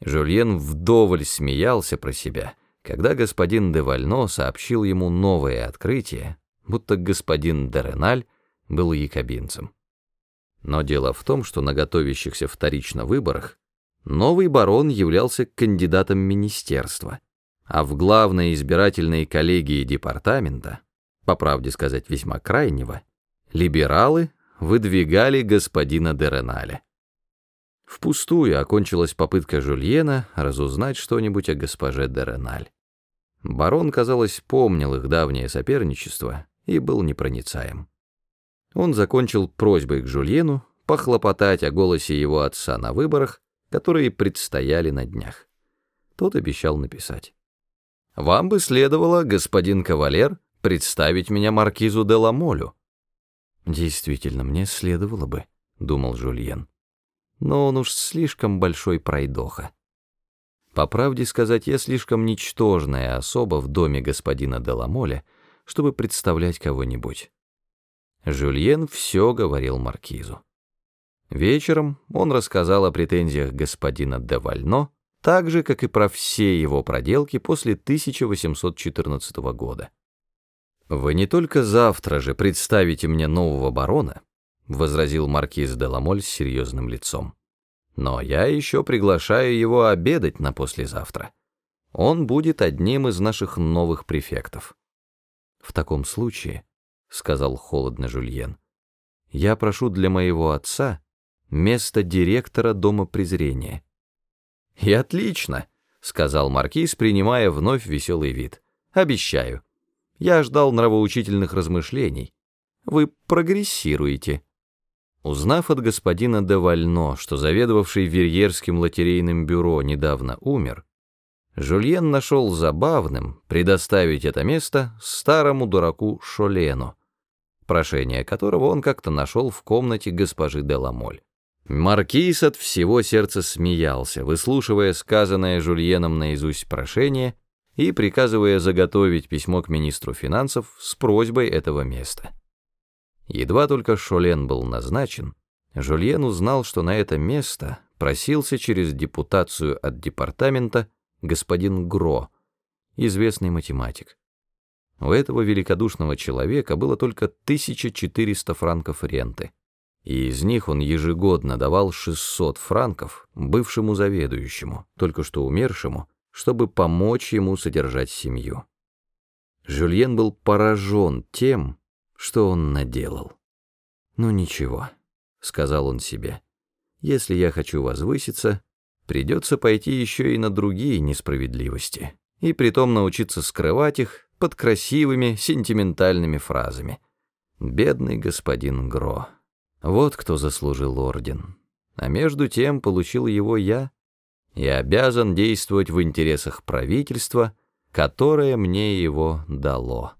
Жюльен вдоволь смеялся про себя, когда господин де Вально сообщил ему новое открытие, будто господин де Реналь был якобинцем. Но дело в том, что на готовящихся вторично выборах новый барон являлся кандидатом министерства, а в главной избирательной коллегии департамента, по правде сказать весьма крайнего, либералы выдвигали господина де Реналя. Впустую окончилась попытка Жульена разузнать что-нибудь о госпоже де Реналь. Барон, казалось, помнил их давнее соперничество и был непроницаем. Он закончил просьбой к Жульену похлопотать о голосе его отца на выборах, которые предстояли на днях. Тот обещал написать. «Вам бы следовало, господин кавалер, представить меня маркизу де Ламолю». «Действительно, мне следовало бы», — думал Жульен но он уж слишком большой пройдоха. По правде сказать, я слишком ничтожная особа в доме господина Деламоля, чтобы представлять кого-нибудь. Жюльен все говорил маркизу. Вечером он рассказал о претензиях господина де Вально, так же, как и про все его проделки после 1814 года. «Вы не только завтра же представите мне нового барона, — возразил маркиз де Ламоль с серьезным лицом. «Но я еще приглашаю его обедать на послезавтра. Он будет одним из наших новых префектов». «В таком случае», — сказал холодно Жульен, — «я прошу для моего отца место директора Дома презрения». «И отлично», — сказал маркиз, принимая вновь веселый вид. «Обещаю. Я ждал нравоучительных размышлений. Вы прогрессируете». Узнав от господина де Вально, что заведовавший Верьерским лотерейным бюро недавно умер, Жульен нашел забавным предоставить это место старому дураку Шолену, прошение которого он как-то нашел в комнате госпожи де Ламоль. Маркиз от всего сердца смеялся, выслушивая сказанное Жульеном наизусть прошение и приказывая заготовить письмо к министру финансов с просьбой этого места. Едва только Шолен был назначен, Жульен узнал, что на это место просился через депутацию от департамента господин Гро, известный математик. У этого великодушного человека было только 1400 франков ренты, и из них он ежегодно давал 600 франков бывшему заведующему, только что умершему, чтобы помочь ему содержать семью. Жюльен был поражен тем, что он наделал. «Ну ничего», — сказал он себе, — «если я хочу возвыситься, придется пойти еще и на другие несправедливости, и притом научиться скрывать их под красивыми сентиментальными фразами. Бедный господин Гро. Вот кто заслужил орден. А между тем получил его я и обязан действовать в интересах правительства, которое мне его дало».